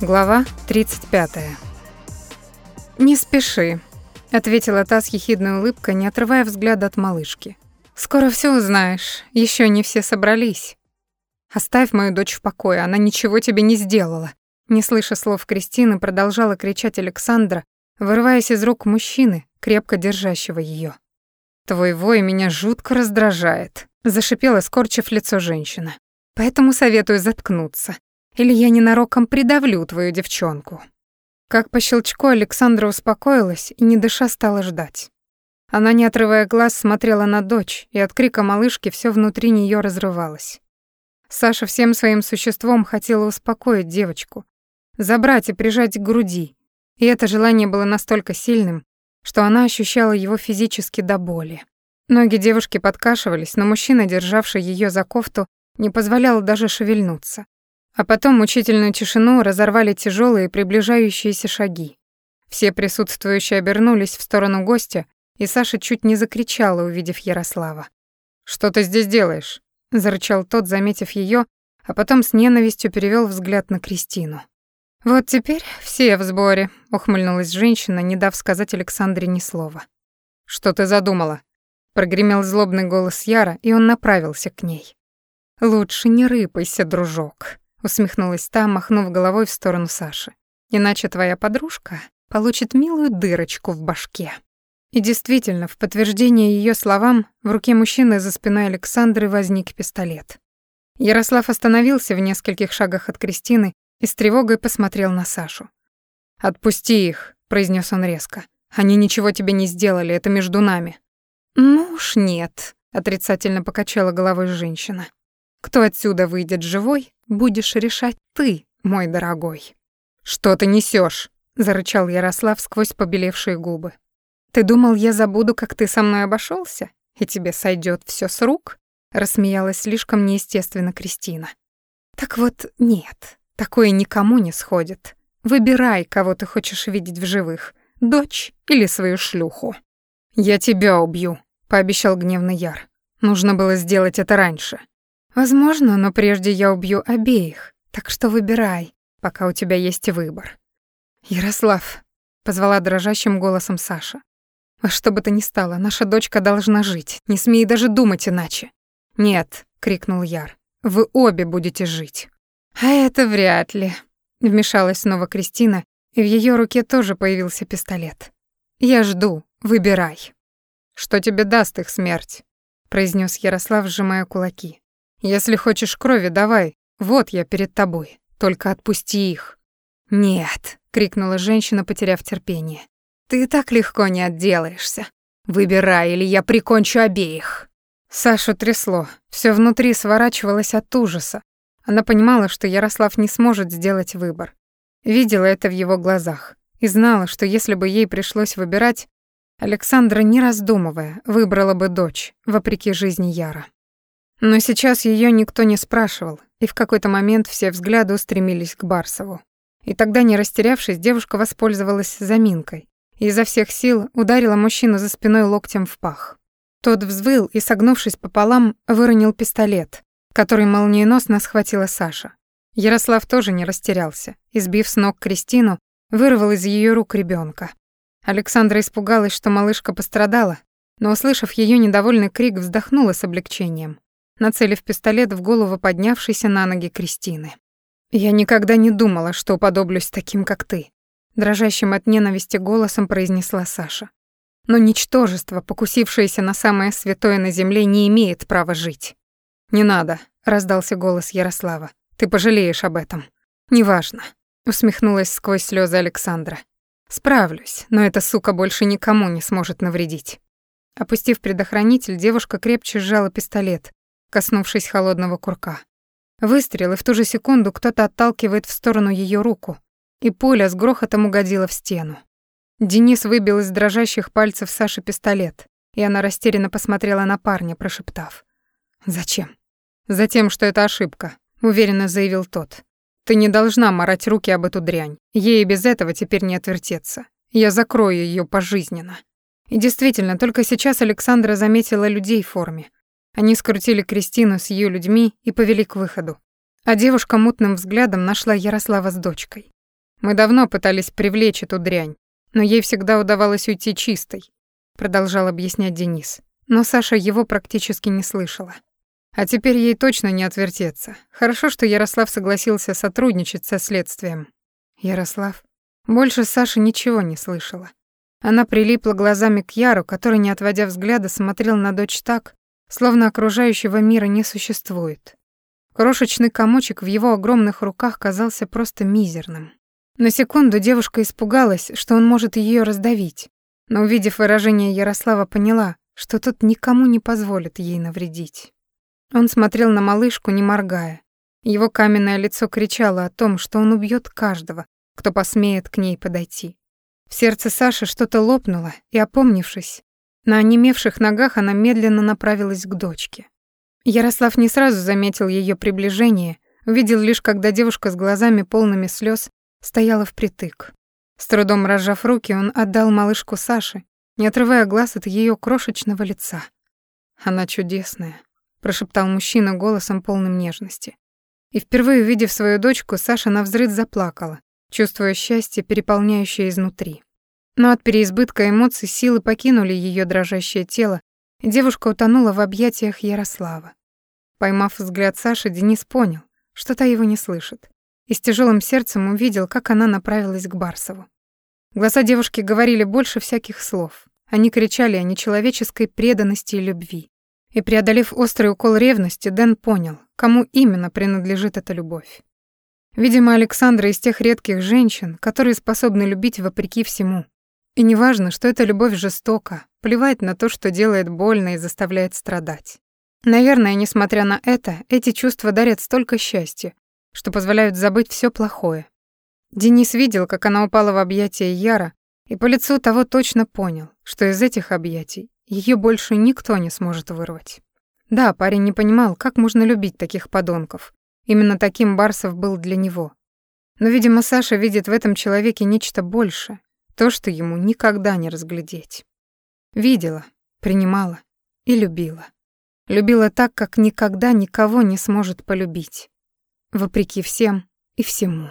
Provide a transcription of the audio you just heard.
Глава 35. «Не спеши», — ответила та с ехидной улыбкой, не отрывая взгляда от малышки. «Скоро все узнаешь, еще не все собрались. Оставь мою дочь в покое, она ничего тебе не сделала». Не слыша слов Кристины, продолжала кричать Александра, вырываясь из рук мужчины, крепко держащего ее. «Твой вой меня жутко раздражает», — зашипела, скорчив лицо женщина. «Поэтому советую заткнуться или я ненароком придавлю твою девчонку». Как по щелчку Александра успокоилась и, не дыша, стала ждать. Она, не отрывая глаз, смотрела на дочь, и от крика малышки все внутри нее разрывалось. Саша всем своим существом хотела успокоить девочку, забрать и прижать к груди, и это желание было настолько сильным, что она ощущала его физически до боли. Ноги девушки подкашивались, но мужчина, державший ее за кофту, не позволял даже шевельнуться. А потом мучительную тишину разорвали тяжелые приближающиеся шаги. Все присутствующие обернулись в сторону гостя, и Саша чуть не закричала, увидев Ярослава. «Что ты здесь делаешь?» — зарычал тот, заметив ее, а потом с ненавистью перевел взгляд на Кристину. «Вот теперь все в сборе», — ухмыльнулась женщина, не дав сказать Александре ни слова. «Что ты задумала?» — прогремел злобный голос Яра, и он направился к ней. «Лучше не рыпайся, дружок», усмехнулась та, махнув головой в сторону Саши. Иначе твоя подружка получит милую дырочку в башке. И действительно, в подтверждение ее словам, в руке мужчины за спиной Александры возник пистолет. Ярослав остановился в нескольких шагах от Кристины и с тревогой посмотрел на Сашу. «Отпусти их», — произнес он резко. «Они ничего тебе не сделали, это между нами». «Ну уж нет», — отрицательно покачала головой женщина. Кто отсюда выйдет живой, будешь решать ты, мой дорогой. Что ты несешь? зарычал Ярослав сквозь побелевшие губы. Ты думал, я забуду, как ты со мной обошелся, и тебе сойдет все с рук? рассмеялась слишком неестественно Кристина. Так вот, нет, такое никому не сходит. Выбирай, кого ты хочешь видеть в живых, дочь или свою шлюху. Я тебя убью, пообещал гневный Яр. Нужно было сделать это раньше. Возможно, но прежде я убью обеих. Так что выбирай, пока у тебя есть выбор. Ярослав, позвала дрожащим голосом Саша. Во что бы то ни стало, наша дочка должна жить. Не смей даже думать иначе. Нет, крикнул Яр. Вы обе будете жить. А это вряд ли, вмешалась снова Кристина, и в ее руке тоже появился пистолет. Я жду, выбирай. Что тебе даст их смерть? произнес Ярослав, сжимая кулаки. Если хочешь крови, давай. Вот я перед тобой. Только отпусти их. Нет, крикнула женщина, потеряв терпение. Ты так легко не отделаешься. Выбирай, или я прикончу обеих. Сашу трясло. Все внутри сворачивалось от ужаса. Она понимала, что Ярослав не сможет сделать выбор. Видела это в его глазах и знала, что если бы ей пришлось выбирать, Александра, не раздумывая, выбрала бы дочь, вопреки жизни Яра. Но сейчас ее никто не спрашивал, и в какой-то момент все взгляды устремились к Барсову. И тогда, не растерявшись, девушка воспользовалась заминкой и изо всех сил ударила мужчину за спиной локтем в пах. Тот взвыл и, согнувшись пополам, выронил пистолет, который молниеносно схватила Саша. Ярослав тоже не растерялся и, сбив с ног Кристину, вырвал из ее рук ребенка. Александра испугалась, что малышка пострадала, но, услышав ее недовольный крик, вздохнула с облегчением нацелив пистолет в голову поднявшейся на ноги Кристины. «Я никогда не думала, что уподоблюсь таким, как ты», дрожащим от ненависти голосом произнесла Саша. «Но ничтожество, покусившееся на самое святое на земле, не имеет права жить». «Не надо», — раздался голос Ярослава. «Ты пожалеешь об этом». «Неважно», — усмехнулась сквозь слезы Александра. «Справлюсь, но эта сука больше никому не сможет навредить». Опустив предохранитель, девушка крепче сжала пистолет, коснувшись холодного курка. Выстрел, и в ту же секунду кто-то отталкивает в сторону ее руку, и пуля с грохотом угодила в стену. Денис выбил из дрожащих пальцев Саши пистолет, и она растерянно посмотрела на парня, прошептав. «Зачем?» «Затем, что это ошибка», — уверенно заявил тот. «Ты не должна морать руки об эту дрянь. Ей без этого теперь не отвертеться. Я закрою ее пожизненно». И действительно, только сейчас Александра заметила людей в форме, они скрутили Кристину с ее людьми и повели к выходу. А девушка мутным взглядом нашла Ярослава с дочкой. Мы давно пытались привлечь эту дрянь, но ей всегда удавалось уйти чистой, продолжал объяснять Денис. Но Саша его практически не слышала. А теперь ей точно не отвертеться. Хорошо, что Ярослав согласился сотрудничать со следствием. Ярослав? Больше Саша ничего не слышала. Она прилипла глазами к Яру, который, не отводя взгляда, смотрел на дочь так, словно окружающего мира не существует. Крошечный комочек в его огромных руках казался просто мизерным. На секунду девушка испугалась, что он может ее раздавить, но, увидев выражение Ярослава, поняла, что тот никому не позволит ей навредить. Он смотрел на малышку, не моргая. Его каменное лицо кричало о том, что он убьет каждого, кто посмеет к ней подойти. В сердце Саши что-то лопнуло, и, опомнившись, на онемевших ногах она медленно направилась к дочке. Ярослав не сразу заметил ее приближение, увидел лишь, когда девушка с глазами полными слез стояла впритык. С трудом разжав руки, он отдал малышку Саше, не отрывая глаз от ее крошечного лица. «Она чудесная», — прошептал мужчина голосом полным нежности. И впервые увидев свою дочку, Саша навзрыд заплакала, чувствуя счастье, переполняющее изнутри. Но от переизбытка эмоций силы покинули ее дрожащее тело, и девушка утонула в объятиях Ярослава. Поймав взгляд Саши, Денис понял, что та его не слышит, и с тяжелым сердцем увидел, как она направилась к Барсову. Глаза девушки говорили больше всяких слов. Они кричали о нечеловеческой преданности и любви. И преодолев острый укол ревности, Дэн понял, кому именно принадлежит эта любовь. Видимо, Александра из тех редких женщин, которые способны любить вопреки всему, и неважно, что эта любовь жестока, плевать на то, что делает больно и заставляет страдать. Наверное, несмотря на это, эти чувства дарят столько счастья, что позволяют забыть все плохое. Денис видел, как она упала в объятия Яра, и по лицу того точно понял, что из этих объятий ее больше никто не сможет вырвать. Да, парень не понимал, как можно любить таких подонков. Именно таким Барсов был для него. Но, видимо, Саша видит в этом человеке нечто большее, то, что ему никогда не разглядеть. Видела, принимала и любила. Любила так, как никогда никого не сможет полюбить. Вопреки всем и всему.